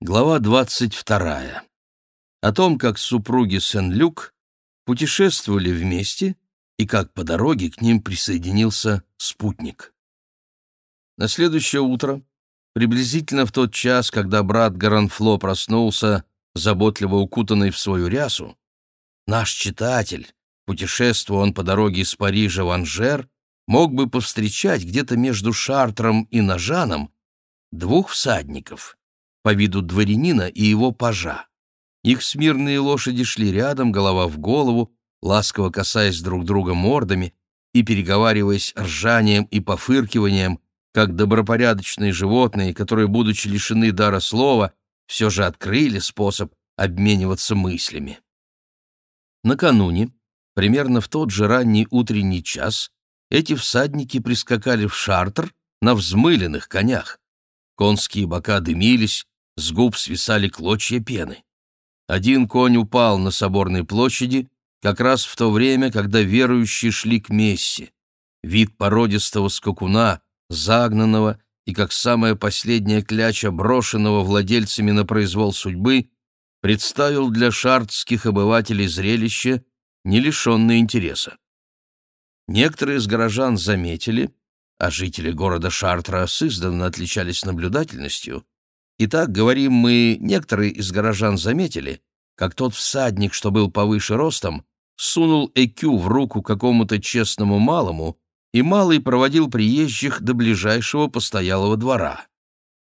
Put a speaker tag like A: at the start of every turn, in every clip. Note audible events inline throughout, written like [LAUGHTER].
A: Глава двадцать вторая. О том, как супруги Сен-Люк путешествовали вместе и как по дороге к ним присоединился спутник. На следующее утро, приблизительно в тот час, когда брат Гаранфло проснулся, заботливо укутанный в свою рясу, наш читатель, путешествуя он по дороге из Парижа в Анжер, мог бы повстречать где-то между Шартром и Нажаном двух всадников — по виду дворянина и его пажа. Их смирные лошади шли рядом, голова в голову, ласково касаясь друг друга мордами и переговариваясь ржанием и пофыркиванием, как добропорядочные животные, которые, будучи лишены дара слова, все же открыли способ обмениваться мыслями. Накануне, примерно в тот же ранний утренний час, эти всадники прискакали в Шартр на взмыленных конях. Конские бока дымились, с губ свисали клочья пены. Один конь упал на соборной площади как раз в то время, когда верующие шли к мессе. Вид породистого скакуна, загнанного и, как самая последняя кляча, брошенного владельцами на произвол судьбы, представил для шартских обывателей зрелище, не лишенное интереса. Некоторые из горожан заметили, а жители города Шартра сызданно отличались наблюдательностью. Итак, говорим мы, некоторые из горожан заметили, как тот всадник, что был повыше ростом, сунул ЭКЮ в руку какому-то честному малому, и малый проводил приезжих до ближайшего постоялого двора.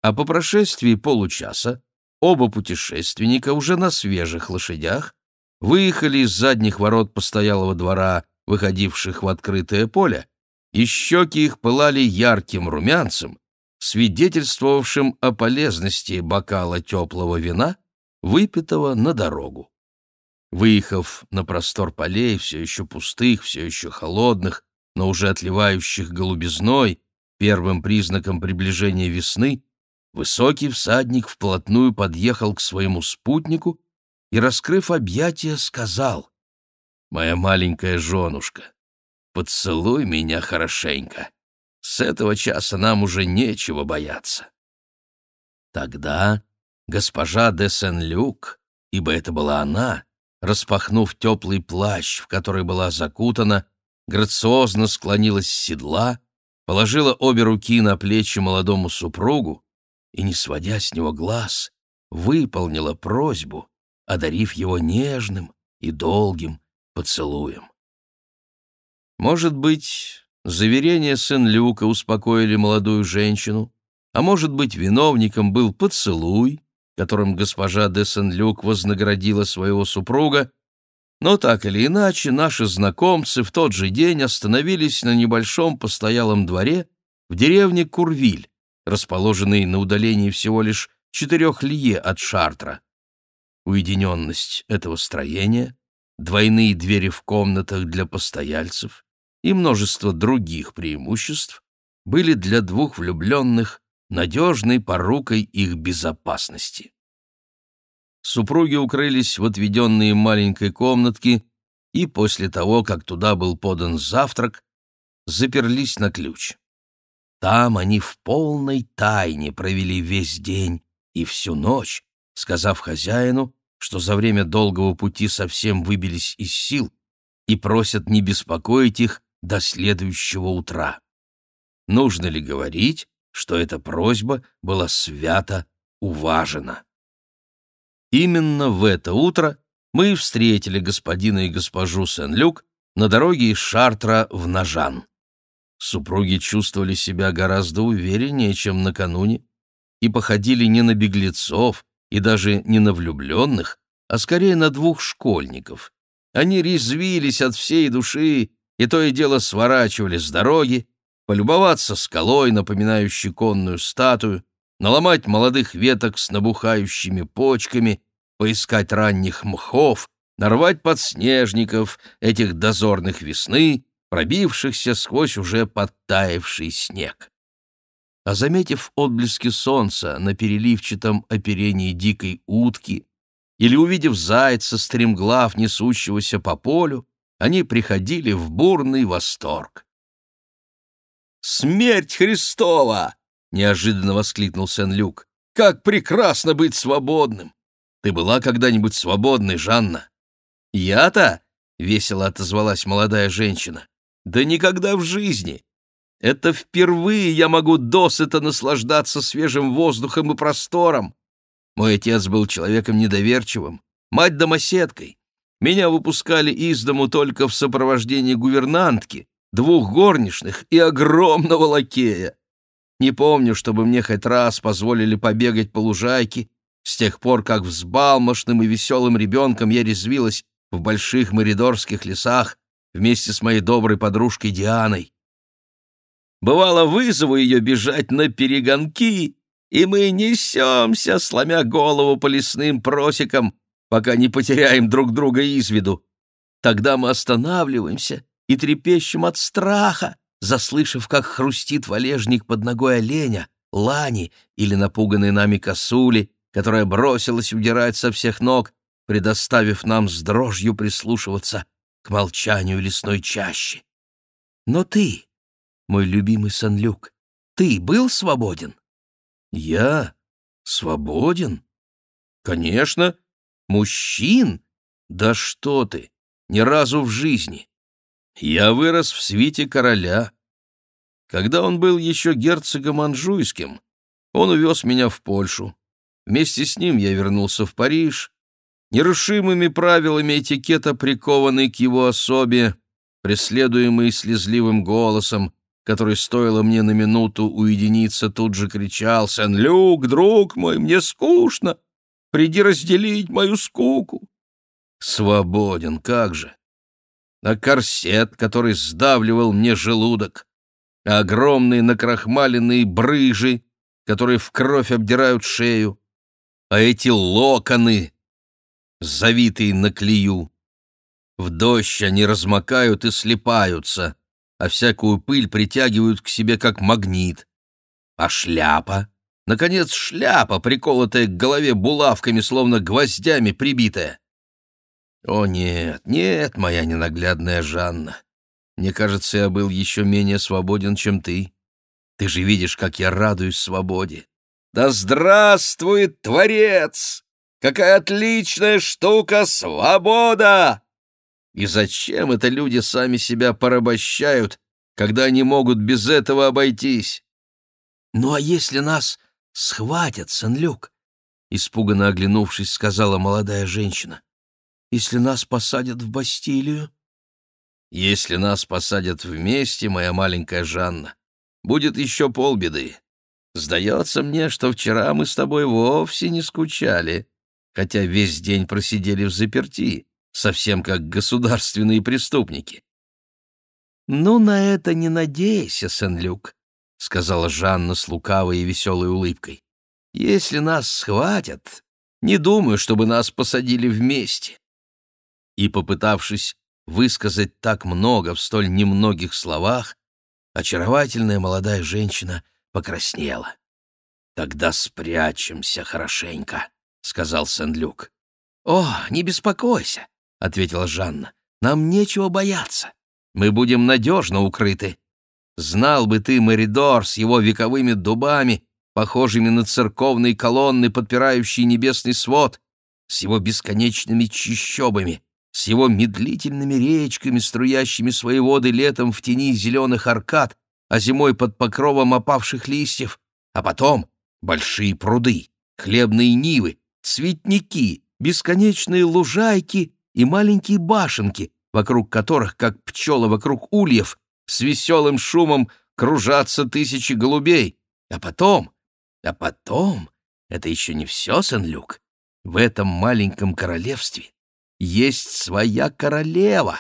A: А по прошествии получаса оба путешественника уже на свежих лошадях выехали из задних ворот постоялого двора, выходивших в открытое поле, и щеки их пылали ярким румянцем, свидетельствовавшим о полезности бокала теплого вина, выпитого на дорогу. Выехав на простор полей, все еще пустых, все еще холодных, но уже отливающих голубизной, первым признаком приближения весны, высокий всадник вплотную подъехал к своему спутнику и, раскрыв объятия, сказал «Моя маленькая женушка, Поцелуй меня хорошенько. С этого часа нам уже нечего бояться. Тогда госпожа де Сен-Люк, ибо это была она, распахнув теплый плащ, в который была закутана, грациозно склонилась с седла, положила обе руки на плечи молодому супругу и, не сводя с него глаз, выполнила просьбу, одарив его нежным и долгим поцелуем. Может быть, заверения Сен-Люка успокоили молодую женщину, а может быть, виновником был поцелуй, которым госпожа де Сен-Люк вознаградила своего супруга, но так или иначе наши знакомцы в тот же день остановились на небольшом постоялом дворе в деревне Курвиль, расположенной на удалении всего лишь четырех лье от Шартра. Уединенность этого строения, двойные двери в комнатах для постояльцев, и множество других преимуществ были для двух влюбленных надежной порукой их безопасности. Супруги укрылись в отведенные маленькой комнатке и после того, как туда был подан завтрак, заперлись на ключ. Там они в полной тайне провели весь день и всю ночь, сказав хозяину, что за время долгого пути совсем выбились из сил и просят не беспокоить их до следующего утра. Нужно ли говорить, что эта просьба была свято уважена? Именно в это утро мы встретили господина и госпожу Сен-Люк на дороге из Шартра в Нажан. Супруги чувствовали себя гораздо увереннее, чем накануне, и походили не на беглецов и даже не на влюбленных, а скорее на двух школьников. Они резвились от всей души и то и дело сворачивали с дороги, полюбоваться скалой, напоминающей конную статую, наломать молодых веток с набухающими почками, поискать ранних мхов, нарвать подснежников, этих дозорных весны, пробившихся сквозь уже подтаявший снег. А заметив отблески солнца на переливчатом оперении дикой утки или увидев зайца, стремглав несущегося по полю, они приходили в бурный восторг. «Смерть Христова!» — неожиданно воскликнул Сен-Люк. Как прекрасно быть свободным! Ты была когда-нибудь свободной, Жанна?» «Я-то?» — весело отозвалась молодая женщина. «Да никогда в жизни! Это впервые я могу досыта наслаждаться свежим воздухом и простором. Мой отец был человеком недоверчивым, мать домоседкой. Меня выпускали из дому только в сопровождении гувернантки, двух горничных и огромного лакея. Не помню, чтобы мне хоть раз позволили побегать по лужайке, с тех пор, как взбалмошным и веселым ребенком я резвилась в больших моридорских лесах вместе с моей доброй подружкой Дианой. Бывало, вызову ее бежать на перегонки, и мы несемся, сломя голову по лесным просекам, пока не потеряем друг друга из виду. Тогда мы останавливаемся и трепещем от страха, заслышав, как хрустит валежник под ногой оленя, лани или напуганной нами косули, которая бросилась удирать со всех ног, предоставив нам с дрожью прислушиваться к молчанию лесной чащи. Но ты, мой любимый Сан-Люк, ты был свободен? Я? Свободен? Конечно. Мужчин? Да что ты, ни разу в жизни. Я вырос в свите короля. Когда он был еще герцогом Анжуйским, он увез меня в Польшу. Вместе с ним я вернулся в Париж, нерушимыми правилами этикета прикованный к его особе, преследуемый слезливым голосом, который стоило мне на минуту уединиться, тут же кричал «Сен-Люк, друг мой, мне скучно! Приди разделить мою скуку!» Свободен, как же! А корсет, который сдавливал мне желудок, а огромные накрахмаленные брыжи, которые в кровь обдирают шею, а эти локоны, завитые на клею. В дождь они размокают и слипаются, а всякую пыль притягивают к себе как магнит. А шляпа? Наконец, шляпа, приколотая к голове булавками, словно гвоздями прибитая. О нет, нет, моя ненаглядная Жанна. Мне кажется, я был еще менее свободен, чем ты. Ты же видишь, как я радуюсь свободе. Да здравствует Творец! Какая отличная штука свобода! И зачем это люди сами себя порабощают, когда они могут без этого обойтись? Ну а если нас схватят, Сен-Люк? Испуганно оглянувшись, сказала молодая женщина. Если нас посадят в Бастилию? Если нас посадят вместе, моя маленькая Жанна, будет еще полбеды. Сдается мне, что вчера мы с тобой вовсе не скучали, хотя весь день просидели в заперти, совсем как государственные преступники. «Ну, на это не надейся, Сен-Люк», — сказала Жанна с лукавой и веселой улыбкой. «Если нас схватят, не думаю, чтобы нас посадили вместе». И, попытавшись высказать так много в столь немногих словах, очаровательная молодая женщина — покраснела. «Тогда спрячемся хорошенько», — сказал Сен-Люк. «О, не беспокойся», — ответила Жанна. «Нам нечего бояться. Мы будем надежно укрыты. Знал бы ты Меридор с его вековыми дубами, похожими на церковные колонны, подпирающие небесный свод, с его бесконечными чащобами, с его медлительными речками, струящими свои воды летом в тени зеленых аркад, а зимой под покровом опавших листьев, а потом большие пруды, хлебные нивы, цветники, бесконечные лужайки и маленькие башенки, вокруг которых, как пчелы вокруг ульев, с веселым шумом кружатся тысячи голубей. А потом, а потом, это еще не все, Сен-Люк, в этом маленьком королевстве есть своя королева.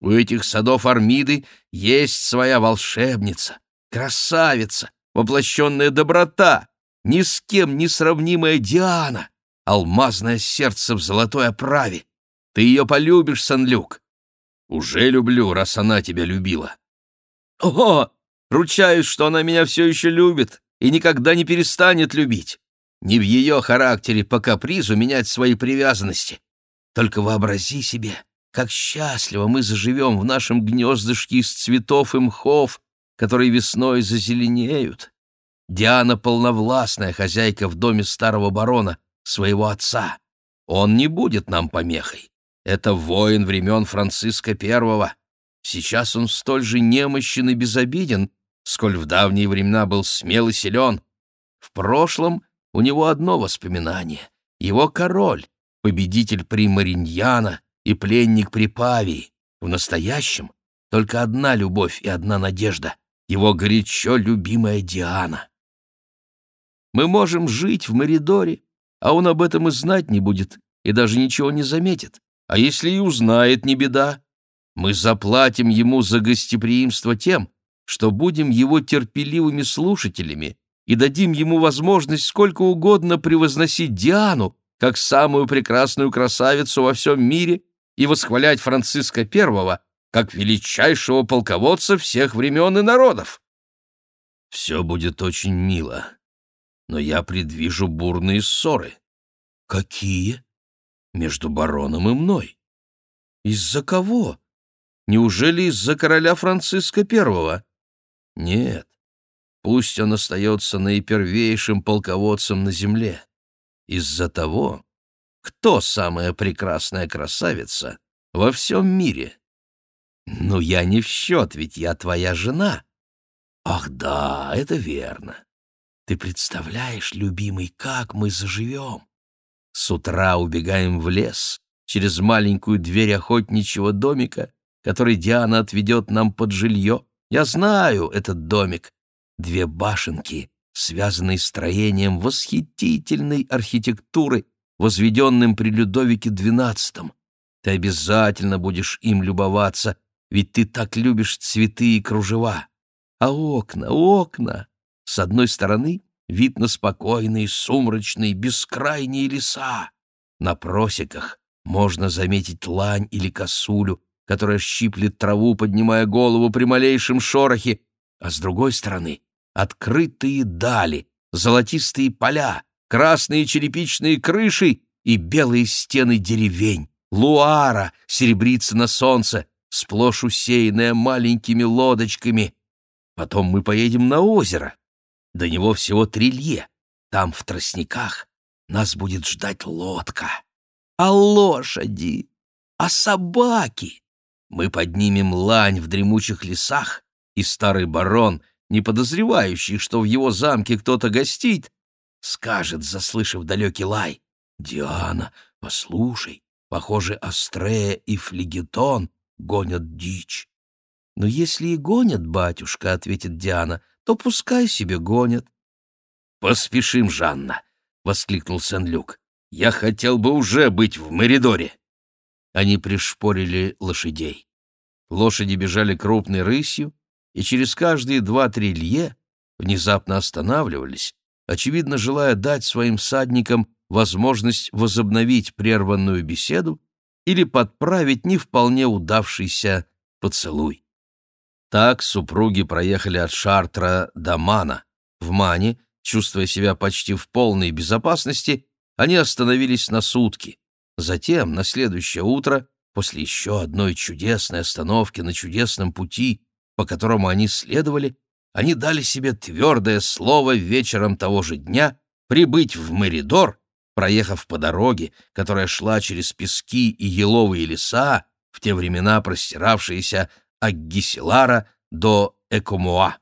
A: У этих садов Армиды есть своя волшебница, красавица, воплощенная доброта, ни с кем не сравнимая Диана, алмазное сердце в золотой оправе. Ты ее полюбишь, Сан-Люк. Уже люблю, раз она тебя любила. О, ручаюсь, что она меня все еще любит и никогда не перестанет любить. Не в ее характере по капризу менять свои привязанности. Только вообрази себе, как счастливо мы заживем в нашем гнездышке из цветов и мхов, которые весной зазеленеют. Диана полновластная хозяйка в доме старого барона, своего отца. Он не будет нам помехой. Это воин времен Франциска I. Сейчас он столь же немощен и безобиден, сколь в давние времена был смел и силен. В прошлом у него одно воспоминание — его король, победитель при Мариньяна и пленник при Павии. В настоящем только одна любовь и одна надежда — его горячо любимая Диана. Мы можем жить в Меридоре, а он об этом и знать не будет, и даже ничего не заметит. А если и узнает, не беда. Мы заплатим ему за гостеприимство тем, что будем его терпеливыми слушателями и дадим ему возможность сколько угодно превозносить Диану как самую прекрасную красавицу во всем мире и восхвалять Франциска I как величайшего полководца всех времен и народов. Все будет очень мило, но я предвижу бурные ссоры. Какие? Между бароном и мной. Из-за кого? Неужели из-за короля Франциска I? Нет, пусть он остается наипервейшим полководцем на земле. Из-за того, кто самая прекрасная красавица во всем мире. Ну, я не в счет, ведь я твоя жена. Ах да, это верно. Ты представляешь, любимый, как мы заживем? С утра убегаем в лес, через маленькую дверь охотничьего домика, который Диана отведет нам под жилье. Я знаю этот домик. Две башенки, связанные строением восхитительной архитектуры, возведенным при Людовике XII. Ты обязательно будешь им любоваться, ведь ты так любишь цветы и кружева. А окна, окна! С одной стороны вид на спокойные, сумрачные, бескрайние леса. На просеках можно заметить лань или косулю, которая щиплет траву, поднимая голову при малейшем шорохе, а с другой стороны — открытые дали, золотистые поля, красные черепичные крыши и белые стены деревень. Луара серебрится на солнце, сплошь усеянная маленькими лодочками. Потом мы поедем на озеро. До него всего три лье. Там, в тростниках, нас будет ждать лодка. А лошади? А собаки? Мы поднимем лань в дремучих лесах, и старый барон, не подозревающий, что в его замке кто-то гостит, скажет, заслышав далекий лай, «Диана, послушай, похоже, Астрея и Флегетон гонят дичь». «Но если и гонят, батюшка», — ответит Диана, — «то пускай себе гонят». «Поспешим, Жанна», — воскликнул Сен-Люк. «Я хотел бы уже быть в Меридоре». Они пришпорили лошадей. Лошади бежали крупной рысью, и через каждые два-три лье внезапно останавливались, очевидно, желая дать своим всадникам возможность возобновить прерванную беседу или подправить не вполне удавшийся поцелуй. Так супруги проехали от Шартра до Мана. В Мане, чувствуя себя почти в полной безопасности, они остановились на сутки. Затем, на следующее утро, после еще одной чудесной остановки на чудесном пути, по которому они следовали, они дали себе твердое слово вечером того же дня прибыть в Меридор, проехав по дороге, которая шла через пески и еловые леса, в те времена простиравшиеся от Гиселара до Экомуа.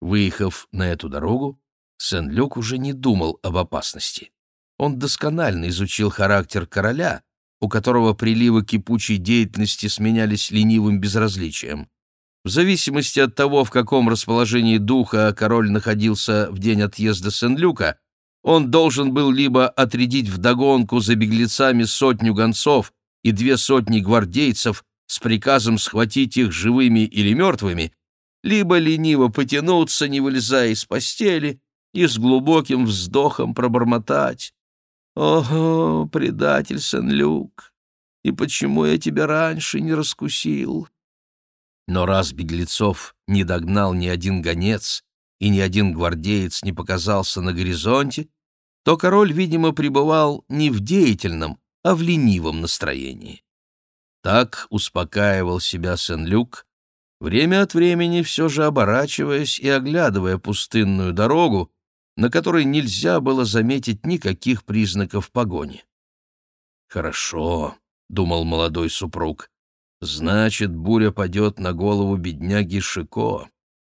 A: Выехав на эту дорогу, Сен-Люк уже не думал об опасности. Он досконально изучил характер короля, у которого приливы кипучей деятельности сменялись ленивым безразличием. В зависимости от того, в каком расположении духа король находился в день отъезда Сен-Люка, он должен был либо отрядить вдогонку за беглецами сотню гонцов и две сотни гвардейцев с приказом схватить их живыми или мертвыми, либо лениво потянуться, не вылезая из постели, и с глубоким вздохом пробормотать «Ого, предатель Сен-Люк, и почему я тебя раньше не раскусил?» Но раз беглецов не догнал ни один гонец и ни один гвардеец не показался на горизонте, то король, видимо, пребывал не в деятельном, а в ленивом настроении. Так успокаивал себя Сен-Люк, время от времени все же оборачиваясь и оглядывая пустынную дорогу, на которой нельзя было заметить никаких признаков погони. «Хорошо», — думал молодой супруг, — «значит, буря падет на голову бедняги Шико.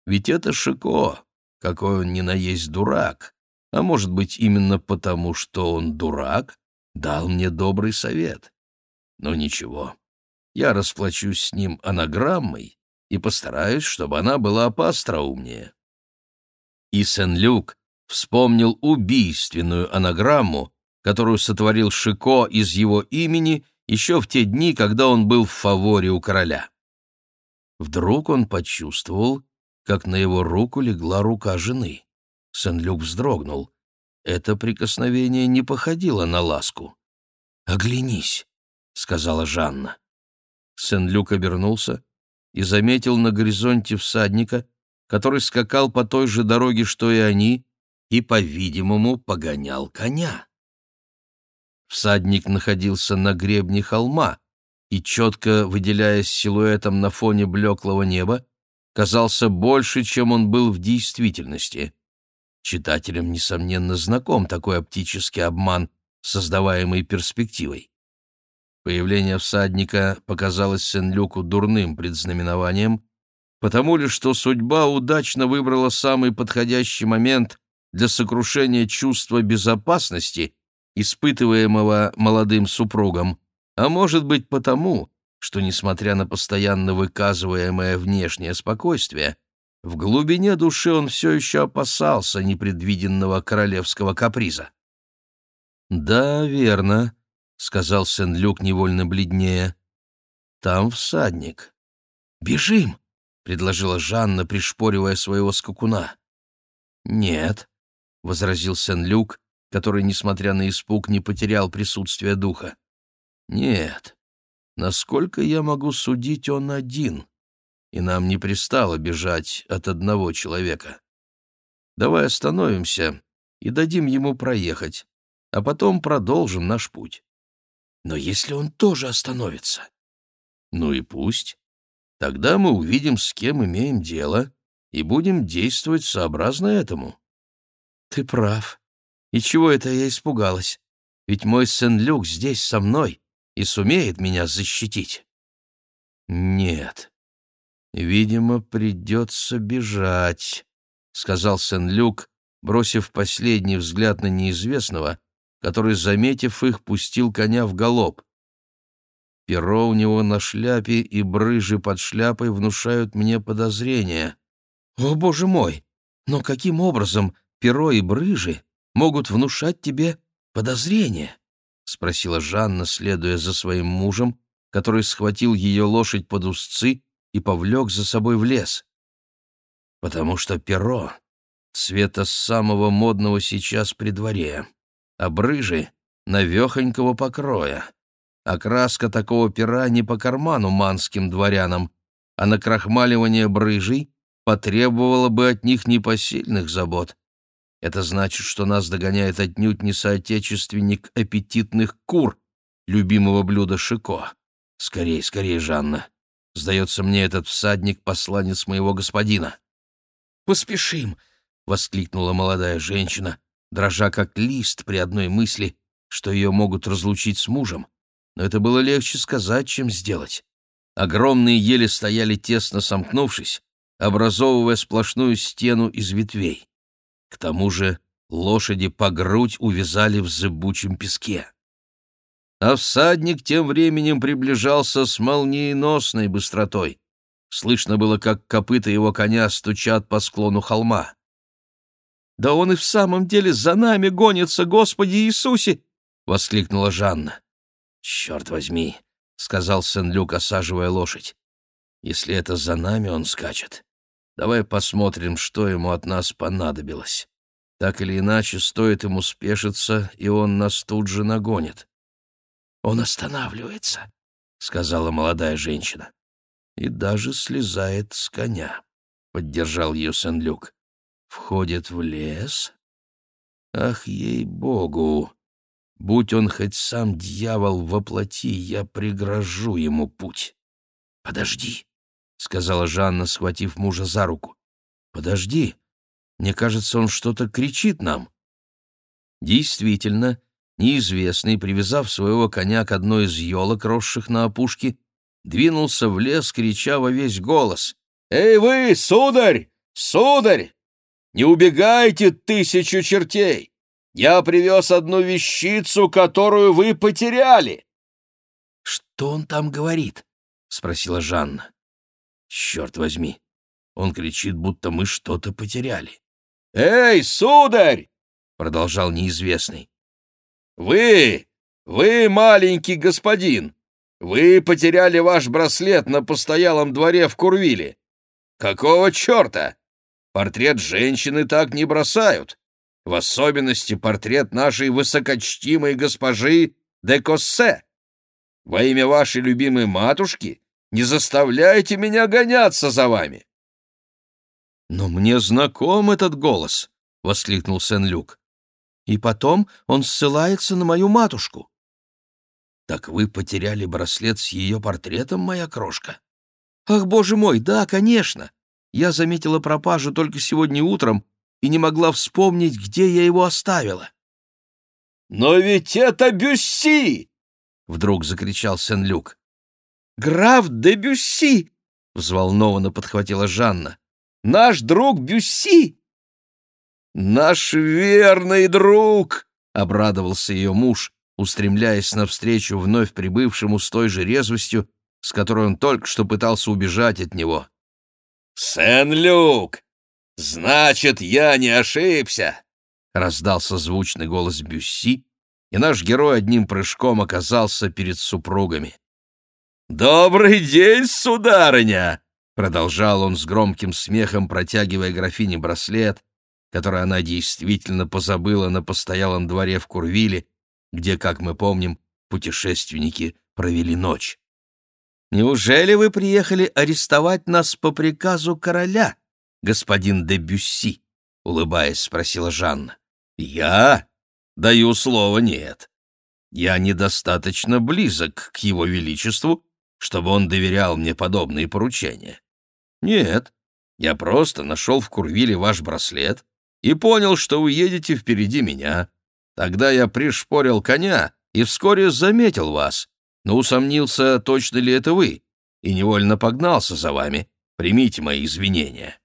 A: Ведь это Шико, какой он ни на есть дурак, а может быть, именно потому, что он дурак, дал мне добрый совет. Но ничего, я расплачусь с ним анаграммой и постараюсь, чтобы она была поостроумнее». И Сен-Люк вспомнил убийственную анаграмму, которую сотворил Шико из его имени еще в те дни, когда он был в фаворе у короля. Вдруг он почувствовал, как на его руку легла рука жены. Сен-Люк вздрогнул. Это прикосновение не походило на ласку. «Оглянись», — сказала Жанна. Сен-Люк обернулся и заметил на горизонте всадника, который скакал по той же дороге, что и они, и, по-видимому, погонял коня. Всадник находился на гребне холма и, четко выделяясь силуэтом на фоне блеклого неба, казался больше, чем он был в действительности. Читателям, несомненно, знаком такой оптический обман, создаваемый перспективой. Появление всадника показалось Сен-Люку дурным предзнаменованием, потому ли, что судьба удачно выбрала самый подходящий момент для сокрушения чувства безопасности, испытываемого молодым супругом, а может быть потому, что, несмотря на постоянно выказываемое внешнее спокойствие, в глубине души он все еще опасался непредвиденного королевского каприза. «Да, верно», — сказал Сен-Люк невольно бледнее. «Там всадник». «Бежим!» — предложила Жанна, пришпоривая своего скакуна. «Нет», — возразил Сен-Люк, который, несмотря на испуг, не потерял присутствие духа. «Нет, насколько я могу судить, он один, и нам не пристало бежать от одного человека. Давай остановимся и дадим ему проехать, а потом продолжим наш путь. Но если он тоже остановится? Ну и пусть. Тогда мы увидим, с кем имеем дело, и будем действовать сообразно этому. «Ты прав. И чего это я испугалась? Ведь мой Сен-Люк здесь со мной и сумеет меня защитить». «Нет. Видимо, придется бежать», — сказал Сен-Люк, бросив последний взгляд на неизвестного, который, заметив их, пустил коня в галоп. Перо у него на шляпе и брыжи под шляпой внушают мне подозрения. «О, боже мой! Но каким образом перо и брыжи могут внушать тебе подозрения?» — спросила Жанна, следуя за своим мужем, который схватил ее лошадь под узцы и повлек за собой в лес. «Потому что перо — цвета самого модного сейчас при дворе, а брыжи — навехонького покроя. Окраска такого пера не по карману манским дворянам, а на крахмаливание брыжей потребовало бы от них непосильных забот, это значит, что нас догоняет отнюдь не соотечественник аппетитных кур, любимого блюда Шико. Скорей, скорей, Жанна. Сдается мне этот всадник — посланец моего господина. «Поспешим!» — воскликнула молодая женщина, дрожа как лист при одной мысли, что ее могут разлучить с мужем. Но это было легче сказать, чем сделать. Огромные ели стояли тесно сомкнувшись, образовывая сплошную стену из ветвей. К тому же лошади по грудь увязали в зыбучем песке. А всадник тем временем приближался с молниеносной быстротой. Слышно было, как копыта его коня стучат по склону холма. «Да он и в самом деле за нами гонится, Господи Иисусе!» — воскликнула Жанна. «Черт возьми!» — сказал Сен-Люк, осаживая лошадь. «Если это за нами он скачет, Давай посмотрим, что ему от нас понадобилось. Так или иначе, стоит ему спешиться, и он нас тут же нагонит. «Он останавливается», — сказала молодая женщина. «И даже слезает с коня», — поддержал ее Сен-Люк. «Входит в лес? Ах, ей-богу! Будь он хоть сам дьявол во плоти, я пригрожу ему путь. Подожди, сказала Жанна, схватив мужа за руку. «Подожди, мне кажется, он что-то кричит нам». Действительно, неизвестный, привязав своего коня к одной из елок, росших на опушке, двинулся в лес, крича во весь голос. «Эй вы, сударь! Сударь! Не убегайте, тысячу чертей! Я привез одну вещицу, которую вы потеряли!» «Что он там говорит?» — спросила Жанна. «Черт возьми! Он кричит, будто мы что-то потеряли». «Эй, сударь!» — продолжал неизвестный. «Вы, вы маленький господин, вы потеряли ваш браслет на постоялом дворе в Курвиле. Какого черта? Портрет женщины так не бросают. В особенности портрет нашей высокочтимой госпожи де Коссе. Во имя вашей любимой матушки не заставляйте меня гоняться за вами. «Но мне знаком этот голос!» — воскликнул Сен-Люк. «И потом он ссылается на мою матушку». «Так вы потеряли браслет с ее портретом, моя крошка?» «Ах, боже мой, да, конечно! Я заметила пропажу только сегодня утром и не могла вспомнить, где я его оставила». «Но ведь это Бюсси!» — вдруг закричал Сен-Люк. «Граф де Бюсси!» — взволнованно подхватила Жанна. Наш друг Бюсси!» «Наш верный друг!» — обрадовался ее муж, устремляясь навстречу вновь прибывшему с той же резвостью, с которой он только что пытался убежать от него. «Сен-Люк! Значит, я не ошибся!» — раздался звучный голос Бюсси, и наш герой одним прыжком оказался перед супругами. «Добрый день, сударыня!» Продолжал он с громким смехом, протягивая графине браслет, который она действительно позабыла на постоялом дворе в Курвиле, где, как мы помним, путешественники провели ночь. «Неужели вы приехали арестовать нас по приказу короля, господин де Бюсси?» — улыбаясь, спросила Жанна. «Я? Даю слово нет. Я недостаточно близок к его величеству, чтобы он доверял мне подобные поручения. «Нет, я просто нашел в Курвиле ваш браслет и понял, что вы едете впереди меня. Тогда я пришпорил коня и вскоре заметил вас, но усомнился, точно ли это вы, и невольно погнался за вами. Примите мои извинения».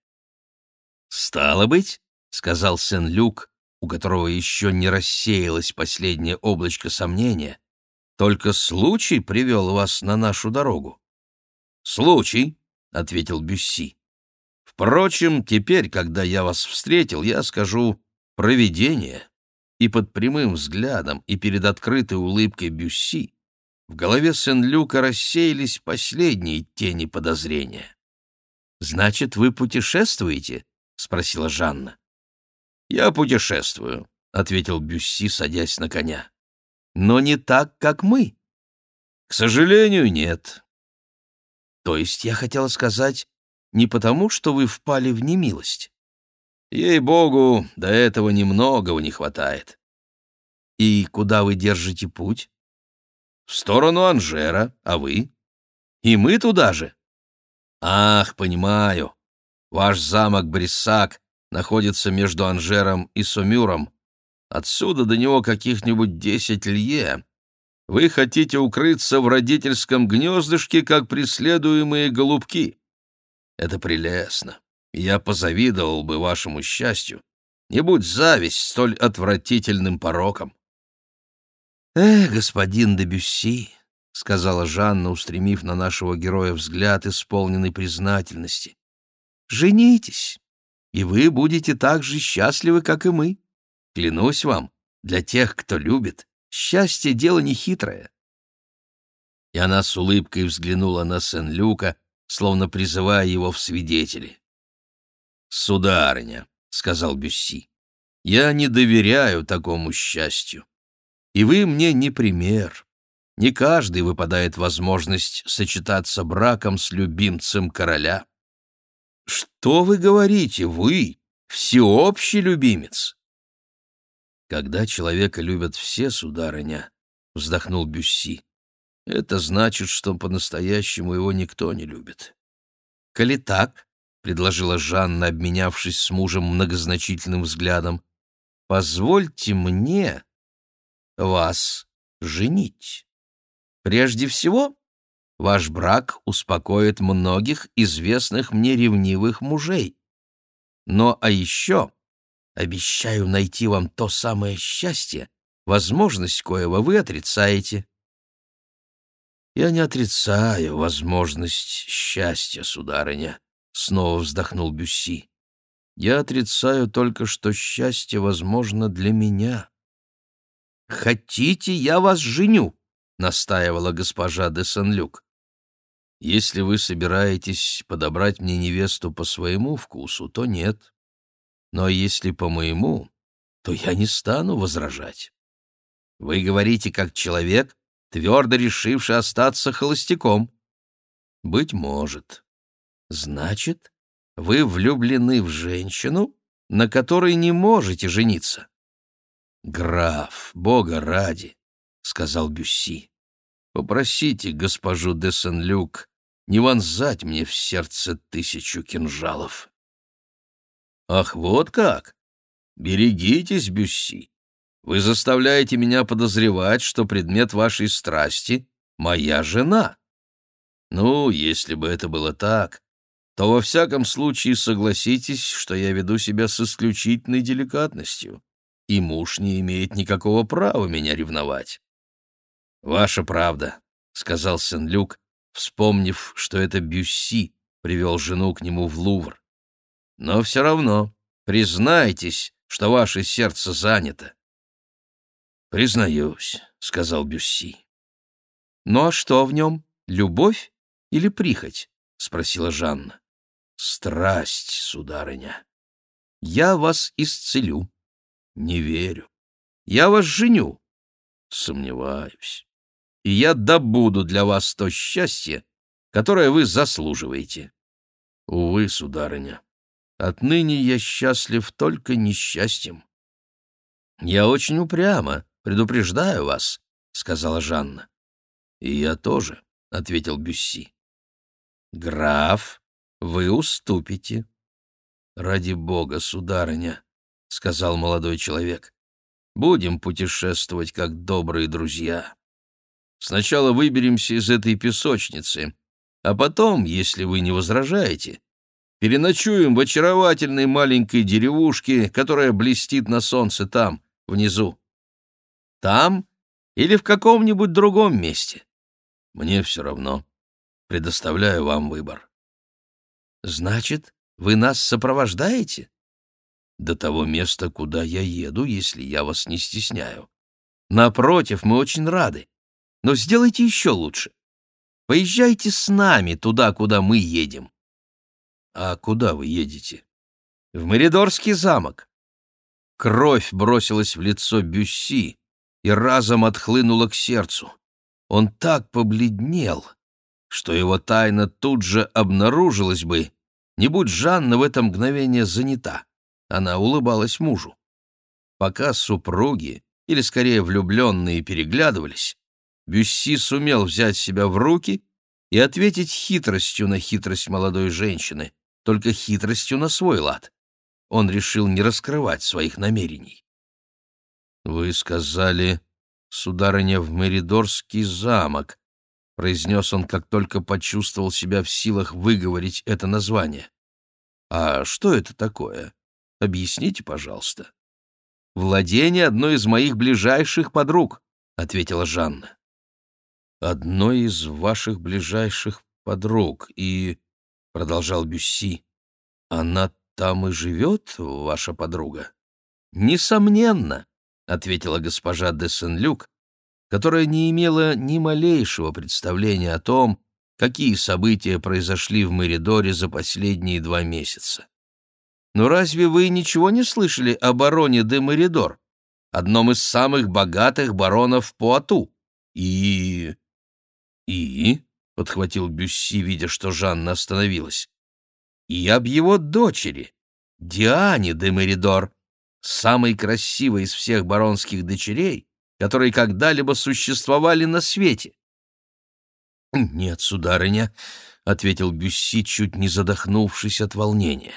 A: «Стало быть», — сказал Сен-Люк, у которого еще не рассеялось последнее облачко сомнения, «только случай привел вас на нашу дорогу». «Случай», ответил Бюсси. Впрочем, теперь, когда я вас встретил, я скажу «провидение». И под прямым взглядом, и перед открытой улыбкой Бюсси в голове Сен-Люка рассеялись последние тени подозрения. «Значит, вы путешествуете?» — спросила Жанна. «Я путешествую», — ответил Бюсси, садясь на коня. «Но не так, как мы». «К сожалению, нет. То есть я хотела сказать, не потому, что вы впали в немилость. Ей-богу, до этого немногого не хватает. И куда вы держите путь? В сторону Анжера, а вы? И мы туда же? Ах, понимаю. Ваш замок Бриссак находится между Анжером и Сумюром. Отсюда до него каких-нибудь десять лье, вы хотите укрыться в родительском гнездышке, как преследуемые голубки. Это прелестно. Я позавидовал бы вашему счастью. Не будь зависть столь отвратительным пороком. «Эх, господин де Бюсси», — сказала Жанна, устремив на нашего героя взгляд, исполненный признательности, — «женитесь, и вы будете так же счастливы, как и мы. Клянусь вам, для тех, кто любит, Счастье — дело нехитрое. И она с улыбкой взглянула на Сен-Люка, словно призывая его в свидетели. «Сударыня», — сказал Бюсси, — «я не доверяю такому счастью. И вы мне не пример. Не каждый выпадает возможность сочетаться браком с любимцем короля». «Что вы говорите, вы, всеобщий любимец?» «Когда человека любят все, сударыня», — вздохнул Бюсси, — «это значит, что по-настоящему его никто не любит. коли так, — предложила Жанна, обменявшись с мужем многозначительным взглядом, — позвольте мне вас женить. Прежде всего, ваш брак успокоит многих известных мне ревнивых мужей. Но а еще обещаю найти вам то самое счастье, возможность коего вы отрицаете. «Я не отрицаю возможность счастья, сударыня», — снова вздохнул Бюсси. «Я отрицаю только, что счастье возможно для меня». «Хотите, я вас женю?» — настаивала госпожа де Сен-Люк. «Если вы собираетесь подобрать мне невесту по своему вкусу, то нет. Но если по моему, то я не стану возражать. Вы говорите как человек, твердо решивший остаться холостяком. Быть может. Значит, вы влюблены в женщину, на которой не можете жениться. Граф, бога ради, сказал Бюсси. Попросите госпожу де Сен-Люк не вонзать мне в сердце тысячу кинжалов. Ах, вот как! Берегитесь, Бюсси. Вы заставляете меня подозревать, что предмет вашей страсти — моя жена. Ну, если бы это было так, то во всяком случае согласитесь, что я веду себя с исключительной деликатностью, и муж не имеет никакого права меня ревновать. «Ваша правда», — сказал Сен-Люк, вспомнив, что это Бюсси привел жену к нему в Лувр. «Но все равно признайтесь, что ваше сердце занято. «Признаюсь», — сказал Бюсси. «Ну а что в нем? Любовь или прихоть?» — спросила Жанна. «Страсть, сударыня». «Я вас исцелю». «Не верю». «Я вас женю». «Сомневаюсь». «И я добуду для вас то счастье, которое вы заслуживаете». «Увы, сударыня, отныне я счастлив только несчастьем». «Я очень упряма», Предупреждаю вас, — сказала Жанна. — И я тоже, — ответил Бюсси. — Граф, вы уступите. — Ради бога, сударыня, — сказал молодой человек. — Будем путешествовать как добрые друзья. Сначала выберемся из этой песочницы, а потом, если вы не возражаете, переночуем в очаровательной маленькой деревушке, которая блестит на солнце там, внизу. Там или в каком-нибудь другом месте? Мне все равно. Предоставляю вам выбор. Значит, вы нас сопровождаете? До того места, куда я еду, если я вас не стесняю. Напротив, мы очень рады. Но сделайте еще лучше. Поезжайте с нами туда, куда мы едем. А куда вы едете? В Меридорский замок. Кровь бросилась в лицо Бюсси, и разом отхлынуло к сердцу. Он так побледнел, что его тайна тут же обнаружилась бы, не будь Жанна в это мгновение занята. Она улыбалась мужу. Пока супруги, или скорее влюбленные, переглядывались, Бюсси сумел взять себя в руки и ответить хитростью на хитрость молодой женщины, только хитростью на свой лад. Он решил не раскрывать своих намерений. «Вы сказали, сударыня, в Меридорский замок», — произнес он, как только почувствовал себя в силах выговорить это название. «А что это такое? Объясните, пожалуйста». «Владение одной из моих ближайших подруг», — ответила Жанна. «Одной из ваших ближайших подруг, и...» — продолжал Бюсси. «Она там и живет, ваша подруга?» «Несомненно», — ответила госпожа де Сен-Люк, которая не имела ни малейшего представления о том, какие события произошли в Меридоре за последние два месяца. «Но разве вы ничего не слышали о бароне де Меридор, одном из самых богатых баронов Пуату? И...» «И...» — подхватил Бюсси, видя, что Жанна остановилась. «И об его дочери, Диане де Меридор, самой красивой из всех баронских дочерей, которые когда-либо существовали на свете. «Нет, сударыня, — ответил Бюсси, чуть не задохнувшись от волнения.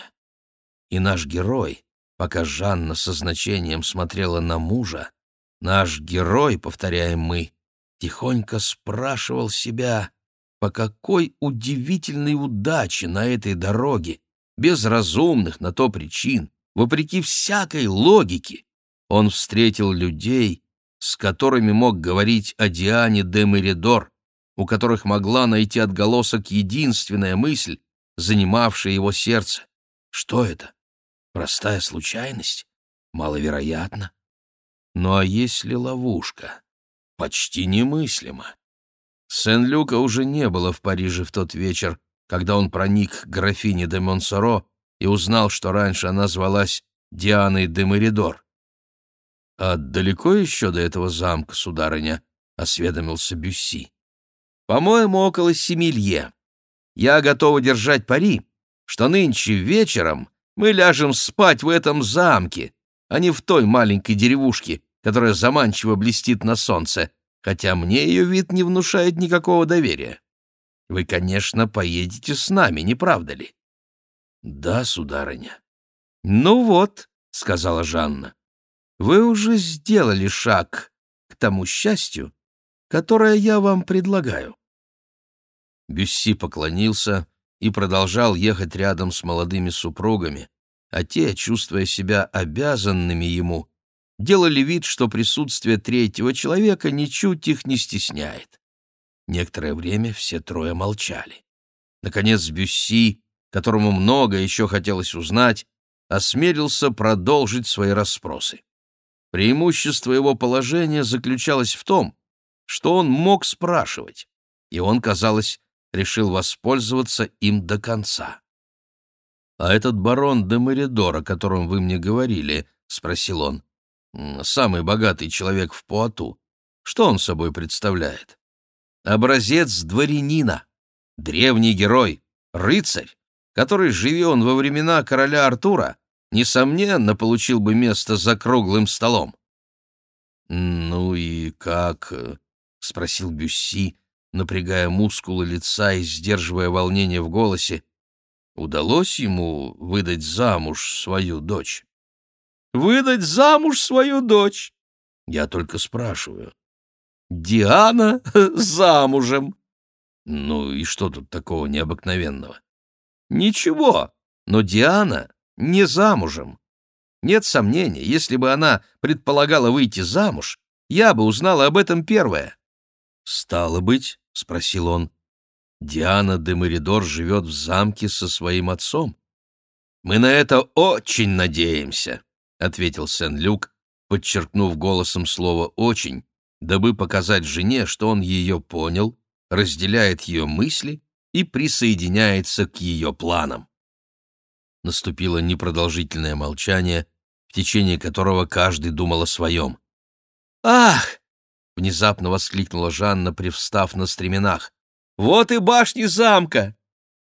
A: И наш герой, пока Жанна со значением смотрела на мужа, наш герой, повторяем мы, тихонько спрашивал себя, по какой удивительной удаче на этой дороге, без разумных на то причин, вопреки всякой логике, он встретил людей, с которыми мог говорить о Диане де Меридор, у которых могла найти отголосок единственная мысль, занимавшая его сердце. Что это? Простая случайность? Маловероятно. Ну а если ловушка? Почти немыслимо. Сен-Люка уже не было в Париже в тот вечер, когда он проник к графине де Монсоро и узнал, что раньше она звалась Дианой де Меридор. «А далеко еще до этого замка, сударыня?» — осведомился Бюсси. По-моему, около семи лье. Я готова держать пари, что нынче вечером мы ляжем спать в этом замке, а не в той маленькой деревушке, которая заманчиво блестит на солнце, хотя мне ее вид не внушает никакого доверия. Вы, конечно, поедете с нами, не правда ли? — Да, сударыня. — Ну вот, — сказала Жанна, — вы уже сделали шаг к тому счастью, которое я вам предлагаю. Бюсси поклонился и продолжал ехать рядом с молодыми супругами, а те, чувствуя себя обязанными ему, делали вид, что присутствие третьего человека ничуть их не стесняет. Некоторое время все трое молчали. Наконец Бюсси, которому много еще хотелось узнать, осмелился продолжить свои расспросы. Преимущество его положения заключалось в том, что он мог спрашивать, и он, казалось, решил воспользоваться им до конца. «А этот барон де Меридор, о котором вы мне говорили, — спросил он, — самый богатый человек в Пуату, что он собой представляет? Образец дворянина, древний герой, рыцарь, который, живи он во времена короля Артура, несомненно, получил бы место за круглым столом. «Ну и как?» — спросил Бюсси, напрягая мускулы лица и сдерживая волнение в голосе, удалось ему выдать замуж свою дочь. «Выдать замуж свою дочь?» Я только спрашиваю. «Диана [LAUGHS] замужем!» Ну и что тут такого необыкновенного? Ничего, но Диана не замужем. Нет сомнения, если бы она предполагала выйти замуж, я бы узнала об этом первое. «Стало быть?» — спросил он. «Диана де Меридор живет в замке со своим отцом?» «Мы на это очень надеемся», — ответил Сен-Люк, подчеркнув голосом слово «очень», дабы показать жене, что он ее понял, разделяет ее мысли и присоединяется к ее планам. Наступило непродолжительное молчание, в течение которого каждый думал о своем. «Ах!» — внезапно воскликнула Жанна, привстав на стременах. «Вот и башни замка!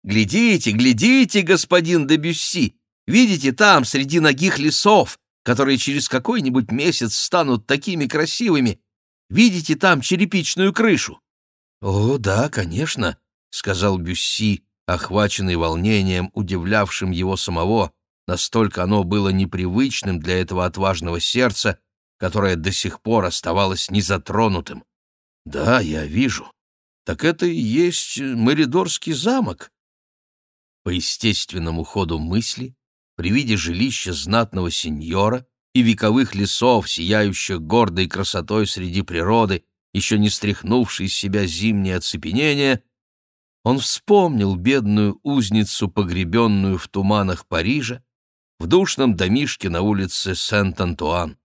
A: Глядите, глядите, господин де Бюсси! Видите там, среди ногих лесов, которые через какой-нибудь месяц станут такими красивыми, видите там черепичную крышу?» «О, да, конечно», — сказал Бюсси, охваченный волнением, удивлявшим его самого, настолько оно было непривычным для этого отважного сердца, которое до сих пор оставалось незатронутым. «Да, я вижу. Так это и есть Меридорский замок». По естественному ходу мысли, при виде жилища знатного сеньора и вековых лесов, сияющих гордой красотой среди природы, еще не стряхнувшей из себя зимнее оцепенение, он вспомнил бедную узницу, погребенную в туманах Парижа, в душном домишке на улице Сент-Антуан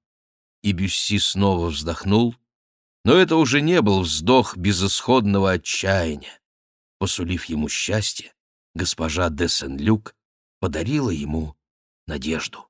A: и Бюсси снова вздохнул, но это уже не был вздох безысходного отчаяния. Посулив ему счастье, госпожа де Сен-Люк подарила ему надежду.